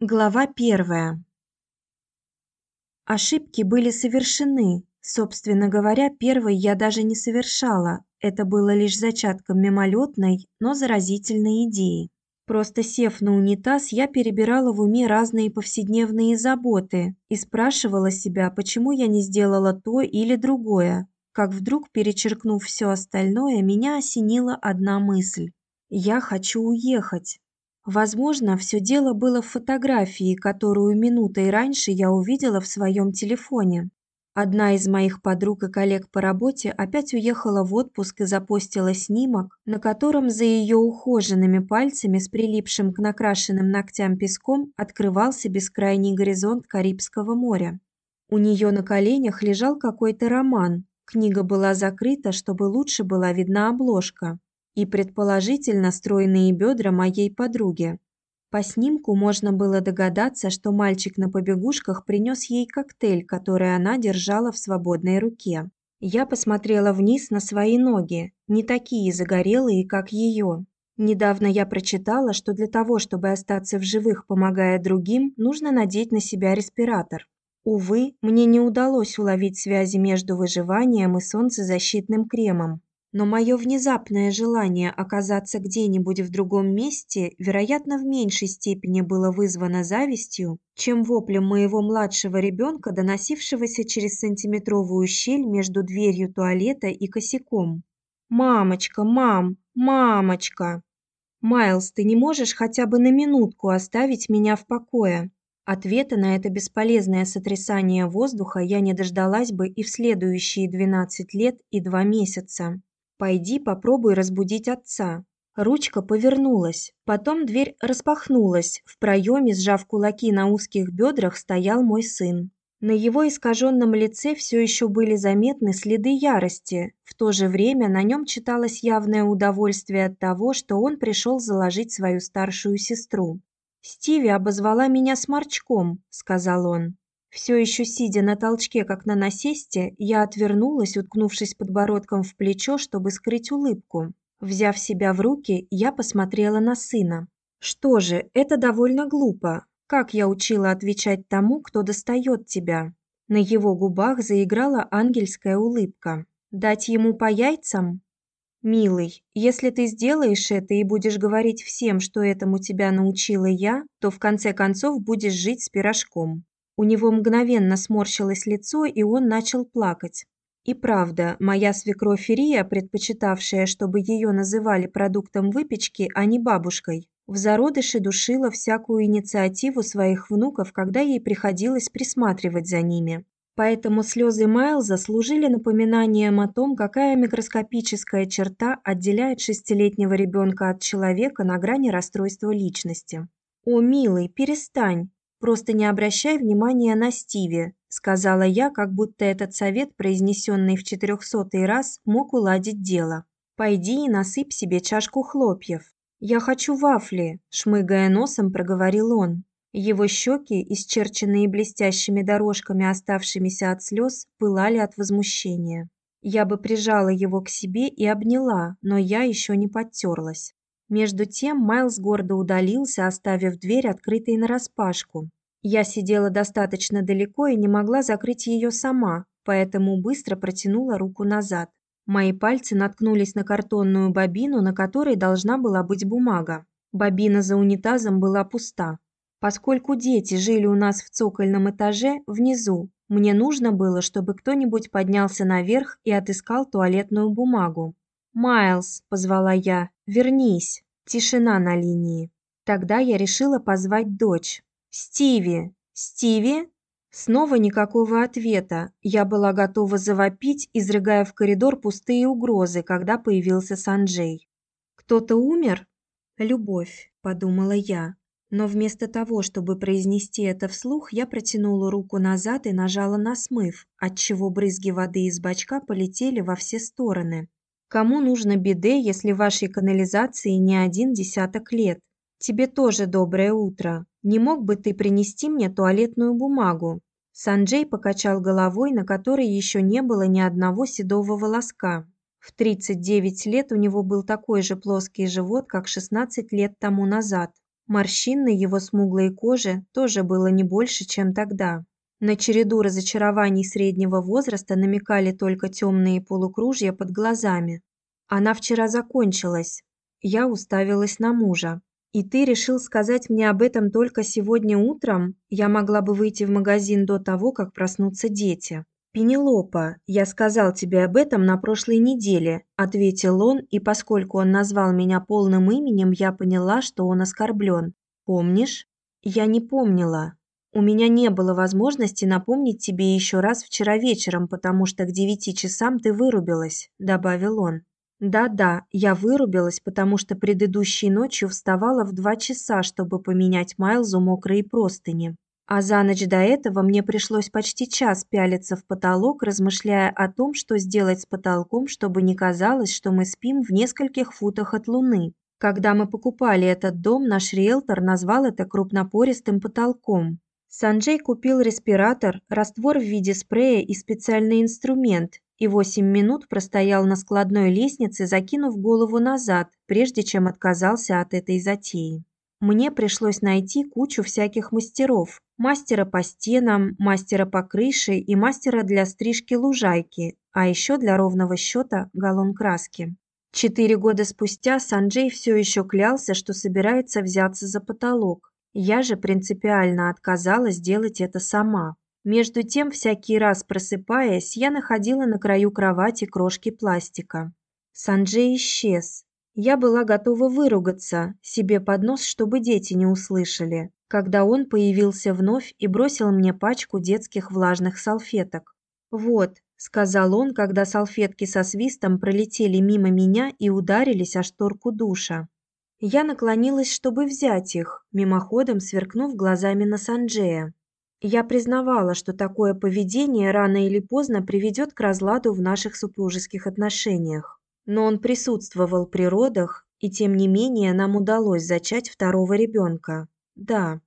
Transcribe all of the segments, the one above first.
Глава первая. Ошибки были совершены. Собственно говоря, первой я даже не совершала. Это было лишь зачатком мимолетной, но заразительной идеи. Просто сев на унитаз, я перебирала в уме разные повседневные заботы и спрашивала себя, почему я не сделала то или другое. Как вдруг, перечеркнув все остальное, меня осенила одна мысль. Я хочу уехать. Возможно, все дело было в фотографии, которую минутой раньше я увидела в своем телефоне. Одна из моих подруг и коллег по работе опять уехала в отпуск и запостила снимок, на котором за ее ухоженными пальцами с прилипшим к накрашенным ногтям песком открывался бескрайний горизонт Карибского моря. У нее на коленях лежал какой-то роман. Книга была закрыта, чтобы лучше была видна обложка и предположительно стройные бедра моей подруги. По снимку можно было догадаться, что мальчик на побегушках принес ей коктейль, который она держала в свободной руке. Я посмотрела вниз на свои ноги, не такие загорелые, как ее. Недавно я прочитала, что для того, чтобы остаться в живых, помогая другим, нужно надеть на себя респиратор. Увы, мне не удалось уловить связи между выживанием и солнцезащитным кремом но мое внезапное желание оказаться где-нибудь в другом месте, вероятно, в меньшей степени было вызвано завистью, чем воплем моего младшего ребенка, доносившегося через сантиметровую щель между дверью туалета и косяком. «Мамочка, мам, мамочка!» «Майлз, ты не можешь хотя бы на минутку оставить меня в покое?» Ответа на это бесполезное сотрясание воздуха я не дождалась бы и в следующие 12 лет и 2 месяца. Пойди попробуй разбудить отца. Ручка повернулась, потом дверь распахнулась. В проеме, сжав кулаки на узких бедрах, стоял мой сын. На его искаженном лице все еще были заметны следы ярости. В то же время на нем читалось явное удовольствие от того, что он пришел заложить свою старшую сестру. Стиви обозвала меня сморчком, сказал он. Все еще сидя на толчке, как на насесте, я отвернулась, уткнувшись подбородком в плечо, чтобы скрыть улыбку. Взяв себя в руки, я посмотрела на сына. Что же, это довольно глупо. Как я учила отвечать тому, кто достает тебя? На его губах заиграла ангельская улыбка. Дать ему по яйцам? Милый, если ты сделаешь это и будешь говорить всем, что этому тебя научила я, то в конце концов будешь жить с пирожком. У него мгновенно сморщилось лицо, и он начал плакать. И правда, моя свекровь Ирия, предпочитавшая, чтобы ее называли продуктом выпечки, а не бабушкой, в зародыше душила всякую инициативу своих внуков, когда ей приходилось присматривать за ними. Поэтому слезы Майлза служили напоминанием о том, какая микроскопическая черта отделяет шестилетнего ребенка от человека на грани расстройства личности. «О, милый, перестань!» Просто не обращай внимания на Стиви, сказала я, как будто этот совет, произнесенный в четырехсотый раз, мог уладить дело. Пойди и насыпь себе чашку хлопьев. Я хочу вафли, шмыгая носом, проговорил он. Его щеки, исчерченные блестящими дорожками, оставшимися от слез, пылали от возмущения. Я бы прижала его к себе и обняла, но я еще не подтерлась. Между тем Майлз гордо удалился, оставив дверь открытой нараспашку. Я сидела достаточно далеко и не могла закрыть ее сама, поэтому быстро протянула руку назад. Мои пальцы наткнулись на картонную бобину, на которой должна была быть бумага. Бобина за унитазом была пуста. Поскольку дети жили у нас в цокольном этаже, внизу, мне нужно было, чтобы кто-нибудь поднялся наверх и отыскал туалетную бумагу. «Майлз», – позвала я, – «вернись». Тишина на линии. Тогда я решила позвать дочь. «Стиви! Стиви!» Снова никакого ответа. Я была готова завопить, изрыгая в коридор пустые угрозы, когда появился Санджей. «Кто-то умер?» «Любовь», – подумала я. Но вместо того, чтобы произнести это вслух, я протянула руку назад и нажала на смыв, отчего брызги воды из бачка полетели во все стороны. Кому нужно биде, если вашей канализации не один десяток лет? Тебе тоже доброе утро. Не мог бы ты принести мне туалетную бумагу? Санджей покачал головой, на которой еще не было ни одного седого волоска. В 39 лет у него был такой же плоский живот, как 16 лет тому назад. Морщин на его смуглой коже тоже было не больше, чем тогда. На череду разочарований среднего возраста намекали только темные полукружья под глазами. Она вчера закончилась. Я уставилась на мужа. И ты решил сказать мне об этом только сегодня утром? Я могла бы выйти в магазин до того, как проснутся дети. Пенелопа, я сказал тебе об этом на прошлой неделе, ответил он, и поскольку он назвал меня полным именем, я поняла, что он оскорблен. Помнишь? Я не помнила. У меня не было возможности напомнить тебе еще раз вчера вечером, потому что к девяти часам ты вырубилась, добавил он. Да-да, я вырубилась, потому что предыдущей ночью вставала в два часа, чтобы поменять Майлзу мокрые простыни. А за ночь до этого мне пришлось почти час пялиться в потолок, размышляя о том, что сделать с потолком, чтобы не казалось, что мы спим в нескольких футах от луны. Когда мы покупали этот дом, наш риэлтор назвал это крупнопористым потолком. Санджей купил респиратор, раствор в виде спрея и специальный инструмент, и восемь минут простоял на складной лестнице, закинув голову назад, прежде чем отказался от этой затеи. Мне пришлось найти кучу всяких мастеров: мастера по стенам, мастера по крыше и мастера для стрижки лужайки, а еще для ровного счета галлон краски. Четыре года спустя Санджей все еще клялся, что собирается взяться за потолок. Я же принципиально отказалась делать это сама. Между тем, всякий раз просыпаясь, я находила на краю кровати крошки пластика. Санджей исчез. Я была готова выругаться себе под нос, чтобы дети не услышали, когда он появился вновь и бросил мне пачку детских влажных салфеток. "Вот", сказал он, когда салфетки со свистом пролетели мимо меня и ударились о шторку душа. Я наклонилась, чтобы взять их, мимоходом сверкнув глазами на Санджея. Я признавала, что такое поведение рано или поздно приведет к разладу в наших супружеских отношениях. Но он присутствовал при родах, и тем не менее нам удалось зачать второго ребенка. Да.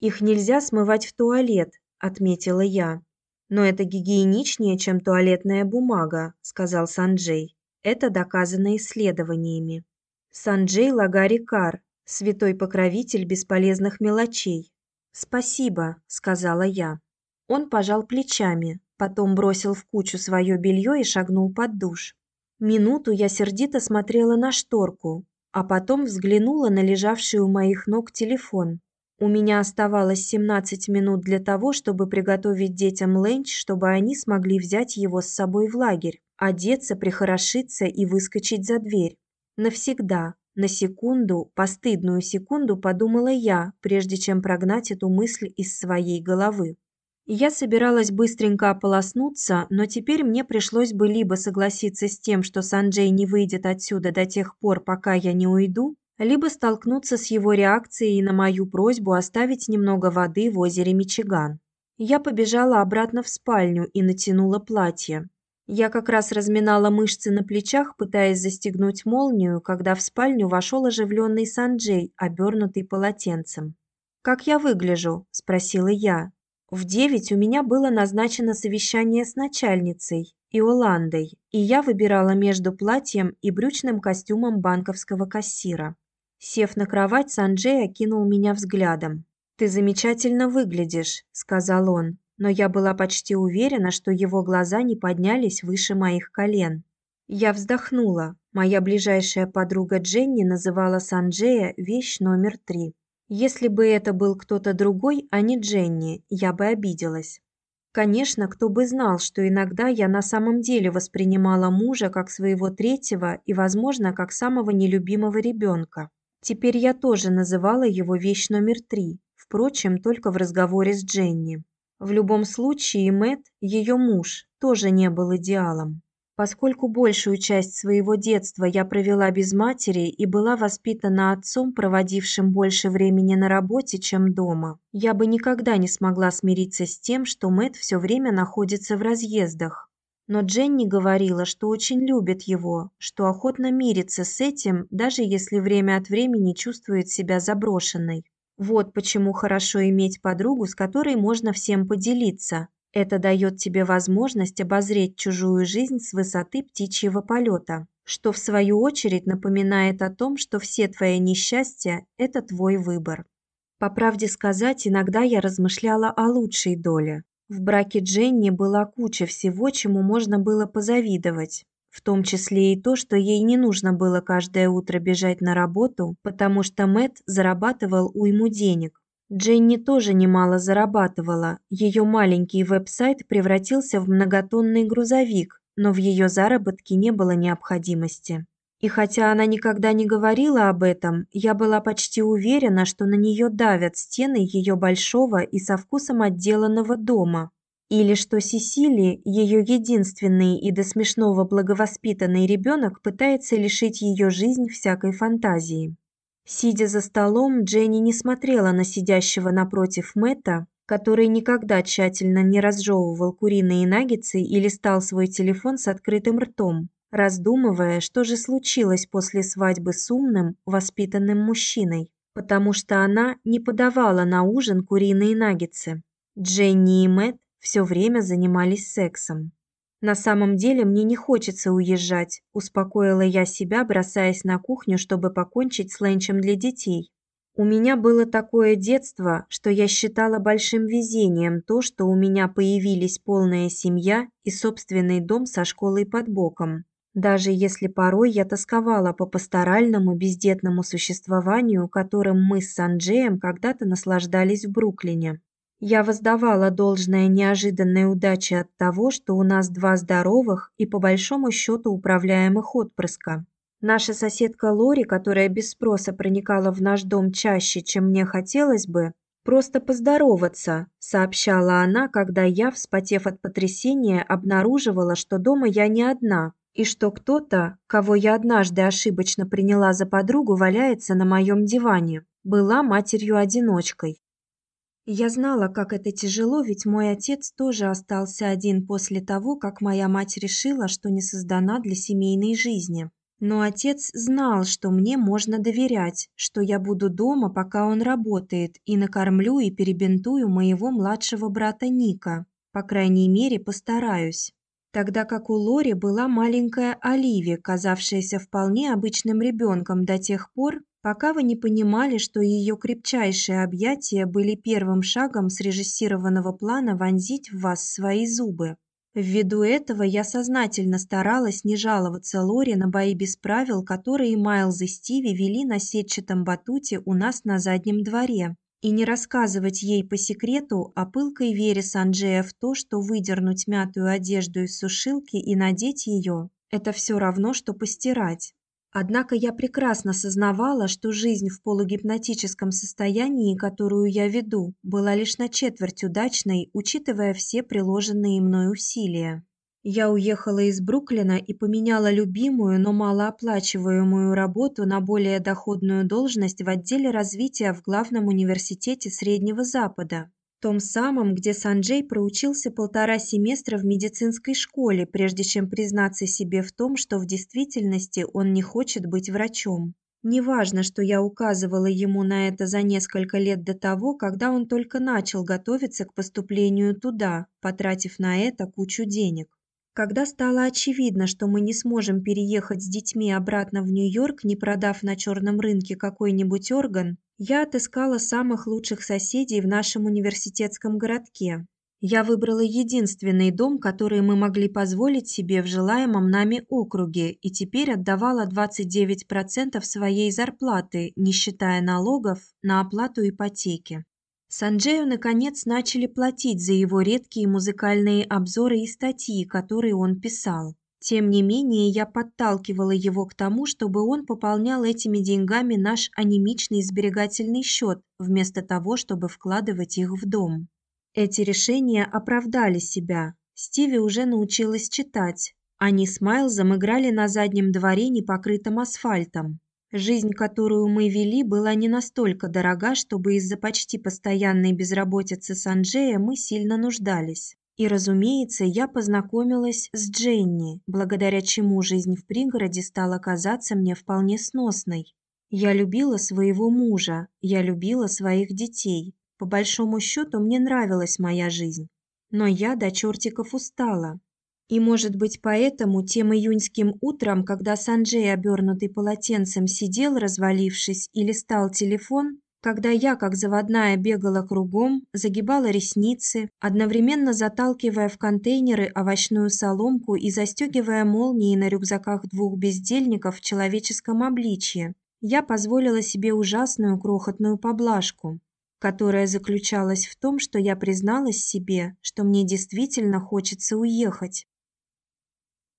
Их нельзя смывать в туалет, отметила я. Но это гигиеничнее, чем туалетная бумага, сказал Санджей. Это доказано исследованиями. Санджей Лагарикар, святой покровитель бесполезных мелочей, «Спасибо», — сказала я. Он пожал плечами, потом бросил в кучу свое белье и шагнул под душ. Минуту я сердито смотрела на шторку, а потом взглянула на лежавший у моих ног телефон. У меня оставалось 17 минут для того, чтобы приготовить детям ленч, чтобы они смогли взять его с собой в лагерь, одеться, прихорошиться и выскочить за дверь. Навсегда, на секунду, постыдную секунду подумала я, прежде чем прогнать эту мысль из своей головы. Я собиралась быстренько ополоснуться, но теперь мне пришлось бы либо согласиться с тем, что Санджей не выйдет отсюда до тех пор, пока я не уйду, либо столкнуться с его реакцией на мою просьбу оставить немного воды в озере Мичиган. Я побежала обратно в спальню и натянула платье. Я как раз разминала мышцы на плечах, пытаясь застегнуть молнию, когда в спальню вошел оживленный Санджей, обернутый полотенцем. "Как я выгляжу?" спросила я. В девять у меня было назначено совещание с начальницей Иоландой, и я выбирала между платьем и брючным костюмом банковского кассира. Сев на кровать, Санджей окинул меня взглядом. "Ты замечательно выглядишь", сказал он но я была почти уверена, что его глаза не поднялись выше моих колен. Я вздохнула. Моя ближайшая подруга Дженни называла Санджея вещь номер три. Если бы это был кто-то другой, а не Дженни, я бы обиделась. Конечно, кто бы знал, что иногда я на самом деле воспринимала мужа как своего третьего и, возможно, как самого нелюбимого ребенка. Теперь я тоже называла его вещь номер три, впрочем, только в разговоре с Дженни. В любом случае Мэт, ее муж, тоже не был идеалом. Поскольку большую часть своего детства я провела без матери и была воспитана отцом, проводившим больше времени на работе, чем дома, я бы никогда не смогла смириться с тем, что Мэт все время находится в разъездах. Но Дженни говорила, что очень любит его, что охотно мирится с этим, даже если время от времени чувствует себя заброшенной. Вот почему хорошо иметь подругу, с которой можно всем поделиться. Это дает тебе возможность обозреть чужую жизнь с высоты птичьего полета. что в свою очередь напоминает о том, что все твои несчастья – это твой выбор. По правде сказать, иногда я размышляла о лучшей доле. В браке Дженни была куча всего, чему можно было позавидовать, в том числе и то, что ей не нужно было каждое утро бежать на работу, потому что Мэт зарабатывал уйму денег. Дженни тоже немало зарабатывала. Ее маленький веб-сайт превратился в многотонный грузовик, но в ее заработке не было необходимости. И хотя она никогда не говорила об этом, я была почти уверена, что на нее давят стены ее большого и со вкусом отделанного дома. Или что Сесили, ее единственный и до смешного благовоспитанный ребенок, пытается лишить ее жизнь всякой фантазии. Сидя за столом, Дженни не смотрела на сидящего напротив Мэтта, который никогда тщательно не разжевывал куриные наггетсы и листал свой телефон с открытым ртом, раздумывая, что же случилось после свадьбы с умным, воспитанным мужчиной, потому что она не подавала на ужин куриные наггетсы. Дженни и Мэтт все время занимались сексом. На самом деле мне не хочется уезжать, успокоила я себя, бросаясь на кухню, чтобы покончить с ленчем для детей. У меня было такое детство, что я считала большим везением то, что у меня появились полная семья и собственный дом со школой под боком. Даже если порой я тосковала по пасторальному бездетному существованию, которым мы с Санджеем когда-то наслаждались в Бруклине. Я воздавала должное неожиданной удаче от того, что у нас два здоровых и по большому счету управляемых отпрыска. Наша соседка Лори, которая без спроса проникала в наш дом чаще, чем мне хотелось бы, просто поздороваться, сообщала она, когда я, вспотев от потрясения, обнаруживала, что дома я не одна, и что кто-то, кого я однажды ошибочно приняла за подругу, валяется на моем диване, была матерью-одиночкой. Я знала, как это тяжело, ведь мой отец тоже остался один после того, как моя мать решила, что не создана для семейной жизни. Но отец знал, что мне можно доверять, что я буду дома, пока он работает, и накормлю и перебинтую моего младшего брата Ника. По крайней мере, постараюсь. Тогда как у Лори была маленькая Оливия, казавшаяся вполне обычным ребенком до тех пор, пока вы не понимали, что ее крепчайшие объятия были первым шагом срежиссированного плана вонзить в вас свои зубы. Ввиду этого я сознательно старалась не жаловаться Лоре на бои без правил, которые Майлз и Стиви вели на сетчатом батуте у нас на заднем дворе, и не рассказывать ей по секрету о пылкой вере Санджея в то, что выдернуть мятую одежду из сушилки и надеть ее – это все равно, что постирать. Однако я прекрасно сознавала, что жизнь в полугипнотическом состоянии, которую я веду, была лишь на четверть удачной, учитывая все приложенные мной усилия. Я уехала из Бруклина и поменяла любимую, но малооплачиваемую работу на более доходную должность в отделе развития в главном университете Среднего Запада том самом, где Санджей проучился полтора семестра в медицинской школе, прежде чем признаться себе в том, что в действительности он не хочет быть врачом. Неважно, что я указывала ему на это за несколько лет до того, когда он только начал готовиться к поступлению туда, потратив на это кучу денег. Когда стало очевидно, что мы не сможем переехать с детьми обратно в Нью-Йорк, не продав на черном рынке какой-нибудь орган, я отыскала самых лучших соседей в нашем университетском городке. Я выбрала единственный дом, который мы могли позволить себе в желаемом нами округе, и теперь отдавала 29% своей зарплаты, не считая налогов, на оплату ипотеки. Санджею наконец начали платить за его редкие музыкальные обзоры и статьи, которые он писал. Тем не менее, я подталкивала его к тому, чтобы он пополнял этими деньгами наш анемичный сберегательный счет, вместо того, чтобы вкладывать их в дом. Эти решения оправдали себя. Стиви уже научилась читать. Они с Майлзом играли на заднем дворе, не покрытом асфальтом. Жизнь, которую мы вели, была не настолько дорога, чтобы из-за почти постоянной безработицы с Анджея мы сильно нуждались. И, разумеется, я познакомилась с Дженни, благодаря чему жизнь в пригороде стала казаться мне вполне сносной. Я любила своего мужа, я любила своих детей. По большому счету мне нравилась моя жизнь. Но я до чертиков устала. И, может быть, поэтому тем июньским утром, когда Санджей, обернутый полотенцем, сидел, развалившись, и листал телефон, когда я, как заводная, бегала кругом, загибала ресницы, одновременно заталкивая в контейнеры овощную соломку и застегивая молнии на рюкзаках двух бездельников в человеческом обличье, я позволила себе ужасную крохотную поблажку, которая заключалась в том, что я призналась себе, что мне действительно хочется уехать.